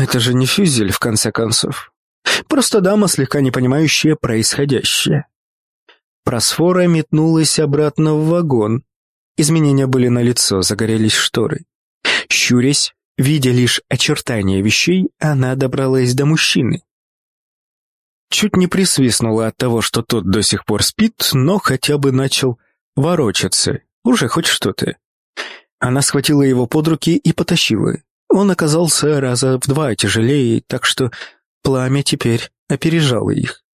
Это же не фюзель, в конце концов. Просто дама, слегка не понимающая происходящее. Просфора метнулась обратно в вагон. Изменения были налицо, загорелись шторы. Щурясь, видя лишь очертания вещей, она добралась до мужчины. Чуть не присвистнула от того, что тот до сих пор спит, но хотя бы начал ворочаться. Уже хоть что-то. Она схватила его под руки и потащила. Он оказался раза в два тяжелее, так что пламя теперь опережало их.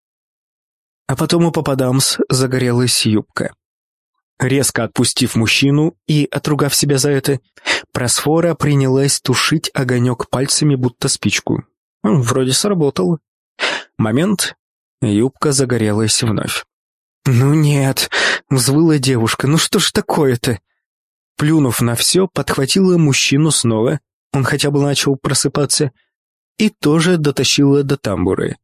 А потом у попадамс загорелась юбка. Резко отпустив мужчину и отругав себя за это, Просфора принялась тушить огонек пальцами, будто спичку. Вроде сработало. Момент, юбка загорелась вновь. «Ну нет», — взвыла девушка, — «ну что ж такое-то?» Плюнув на все, подхватила мужчину снова, он хотя бы начал просыпаться, и тоже дотащила до тамбуры.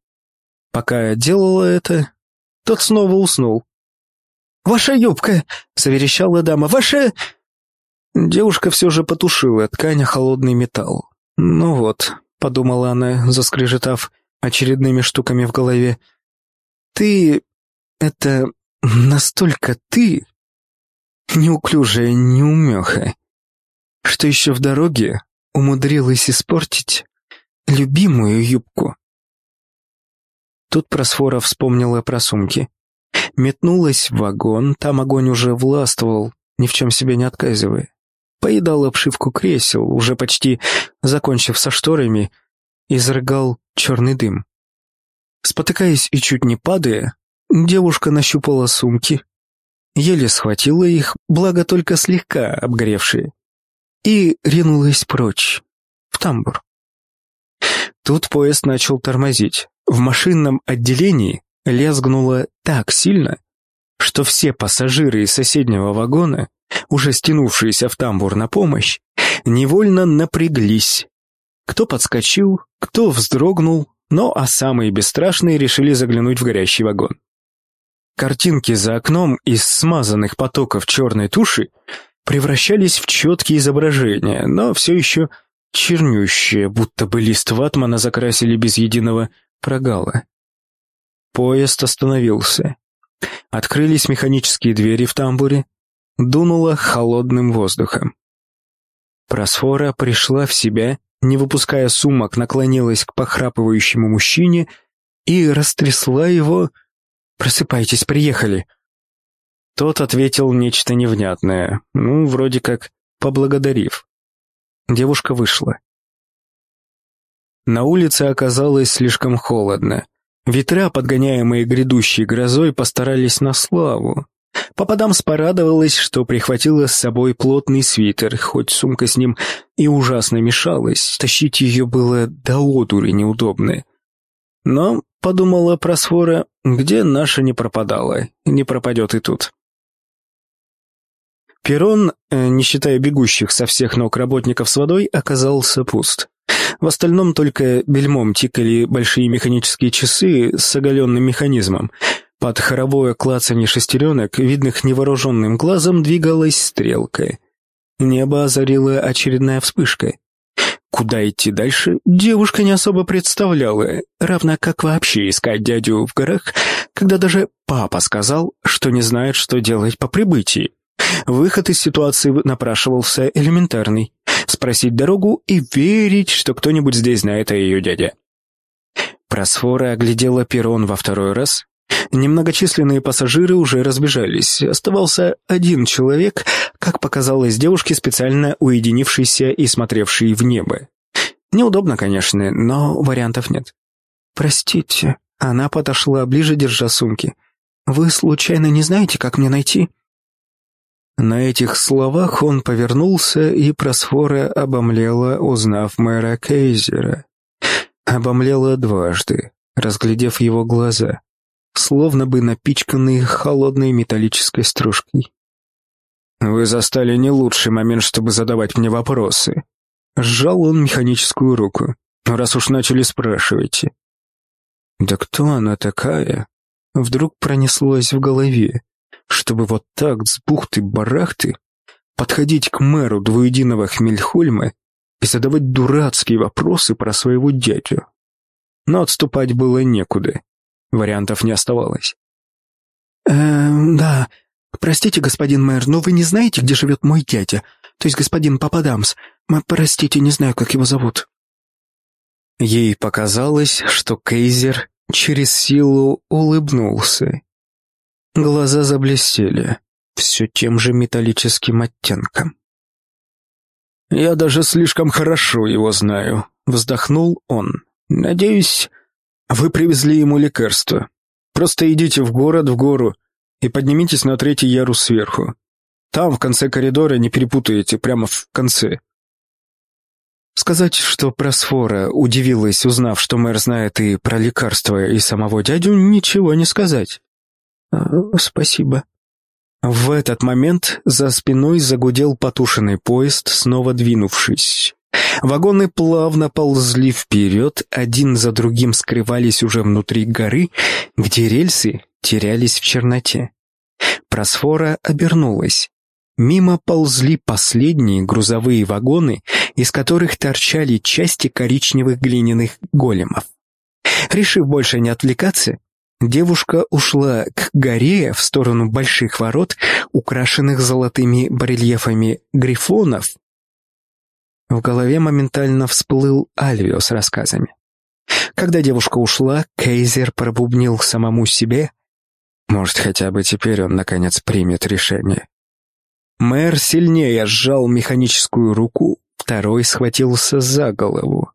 Пока делала это, тот снова уснул. «Ваша юбка!» — заверещала дама. «Ваша...» Девушка все же потушила ткань холодный металл. «Ну вот», — подумала она, заскрежетав очередными штуками в голове. «Ты... это... настолько ты...» Неуклюжая неумеха, что еще в дороге умудрилась испортить любимую юбку. Тут Просфора вспомнила про сумки. Метнулась в вагон, там огонь уже властвовал, ни в чем себе не отказывая. Поедал обшивку кресел, уже почти закончив со шторами, изрыгал черный дым. Спотыкаясь и чуть не падая, девушка нащупала сумки, еле схватила их, благо только слегка обгоревшие, и ринулась прочь, в тамбур. Тут поезд начал тормозить. В машинном отделении лязгнуло так сильно, что все пассажиры из соседнего вагона, уже стянувшиеся в тамбур на помощь, невольно напряглись. Кто подскочил, кто вздрогнул, но а самые бесстрашные решили заглянуть в горящий вагон. Картинки за окном из смазанных потоков черной туши превращались в четкие изображения, но все еще чернющие, будто бы лист ватмана закрасили без единого прогала. Поезд остановился. Открылись механические двери в тамбуре, дунуло холодным воздухом. Просфора пришла в себя, не выпуская сумок, наклонилась к похрапывающему мужчине и растрясла его «Просыпайтесь, приехали!» Тот ответил нечто невнятное, ну, вроде как поблагодарив. Девушка вышла. На улице оказалось слишком холодно. Ветра, подгоняемые грядущей грозой, постарались на славу. Попадам спорадовалась, что прихватила с собой плотный свитер, хоть сумка с ним и ужасно мешалась, тащить ее было до одури неудобно. Но, подумала Просфора, где наша не пропадала, не пропадет и тут. Перрон, э, не считая бегущих со всех ног работников с водой, оказался пуст. В остальном только бельмом тикали большие механические часы с оголенным механизмом. Под хоровое клацанье шестеренок, видных невооруженным глазом, двигалась стрелка. Небо озарила очередная вспышка. Куда идти дальше, девушка не особо представляла, равно как вообще искать дядю в горах, когда даже папа сказал, что не знает, что делать по прибытии. Выход из ситуации напрашивался элементарный — спросить дорогу и верить, что кто-нибудь здесь знает о ее дяде. Просфора оглядела перрон во второй раз. Немногочисленные пассажиры уже разбежались. Оставался один человек, как показалось девушке, специально уединившийся и смотревший в небо. Неудобно, конечно, но вариантов нет. «Простите», — она подошла ближе, держа сумки. «Вы случайно не знаете, как мне найти?» На этих словах он повернулся, и Просфора обомлела, узнав мэра Кейзера. Обомлела дважды, разглядев его глаза, словно бы напичканные холодной металлической стружкой. «Вы застали не лучший момент, чтобы задавать мне вопросы». Сжал он механическую руку. «Раз уж начали, спрашивайте». «Да кто она такая?» Вдруг пронеслось в голове чтобы вот так с бухты-барахты подходить к мэру двуединого Хмельхольма, и задавать дурацкие вопросы про своего дядю. Но отступать было некуда. Вариантов не оставалось. «Эм, да. Простите, господин мэр, но вы не знаете, где живет мой дядя? То есть господин Пападамс. Простите, не знаю, как его зовут». Ей показалось, что Кейзер через силу улыбнулся. Глаза заблестели, все тем же металлическим оттенком. «Я даже слишком хорошо его знаю», — вздохнул он. «Надеюсь, вы привезли ему лекарство. Просто идите в город, в гору, и поднимитесь на третий ярус сверху. Там, в конце коридора, не перепутаете, прямо в конце». Сказать, что Просфора удивилась, узнав, что мэр знает и про лекарства, и самого дядю, ничего не сказать. А, «Спасибо». В этот момент за спиной загудел потушенный поезд, снова двинувшись. Вагоны плавно ползли вперед, один за другим скрывались уже внутри горы, где рельсы терялись в черноте. Просфора обернулась. Мимо ползли последние грузовые вагоны, из которых торчали части коричневых глиняных големов. Решив больше не отвлекаться, девушка ушла к горе в сторону больших ворот, украшенных золотыми барельефами грифонов. В голове моментально всплыл Альвио с рассказами. Когда девушка ушла, Кейзер пробубнил самому себе. Может, хотя бы теперь он, наконец, примет решение. Мэр сильнее сжал механическую руку, второй схватился за голову.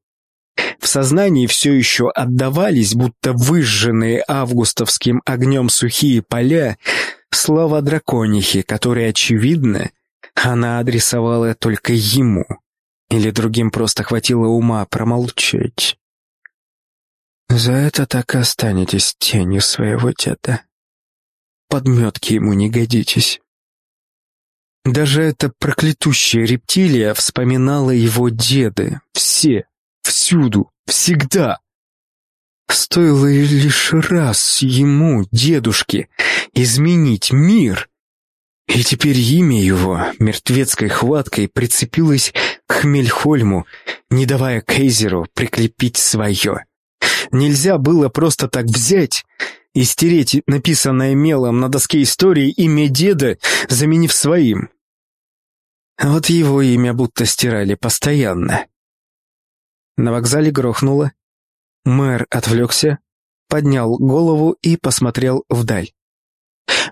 В сознании все еще отдавались, будто выжженные августовским огнем сухие поля, слова драконихи, которые, очевидно, она адресовала только ему, или другим просто хватило ума промолчать. За это так и останетесь тенью своего деда. Подметки ему не годитесь. Даже эта проклятущая рептилия вспоминала его деды. Все, всюду, всегда. Стоило лишь раз ему, дедушке, изменить мир. И теперь имя его мертвецкой хваткой прицепилось к Хмельхольму, не давая Кейзеру прикрепить свое. Нельзя было просто так взять и стереть написанное мелом на доске истории имя деда, заменив своим. Вот его имя будто стирали постоянно. На вокзале грохнуло. Мэр отвлекся, поднял голову и посмотрел вдаль.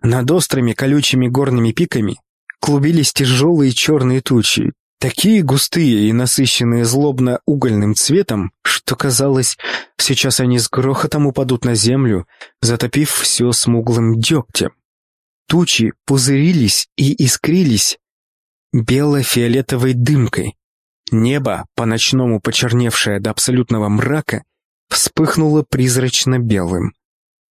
Над острыми колючими горными пиками клубились тяжелые черные тучи, такие густые и насыщенные злобно-угольным цветом, что казалось, сейчас они с грохотом упадут на землю, затопив все смуглым дегтем. Тучи пузырились и искрились бело-фиолетовой дымкой. Небо, по-ночному почерневшее до абсолютного мрака, вспыхнуло призрачно-белым.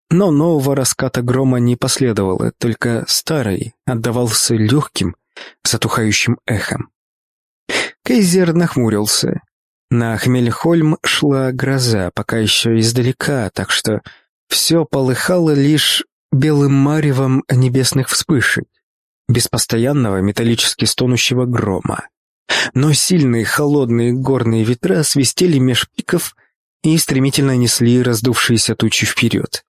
Но нового раската грома не последовало, только старый отдавался легким, затухающим эхом. Кейзер нахмурился. На Хмельхольм шла гроза, пока еще издалека, так что все полыхало лишь белым маревом небесных вспышек, без постоянного металлически стонущего грома. Но сильные холодные горные ветра свистели меж пиков и стремительно несли раздувшиеся тучи вперед.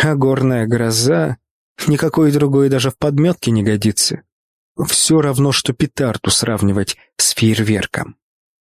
А горная гроза никакой другой даже в подметке не годится. Все равно, что петарду сравнивать с фейерверком.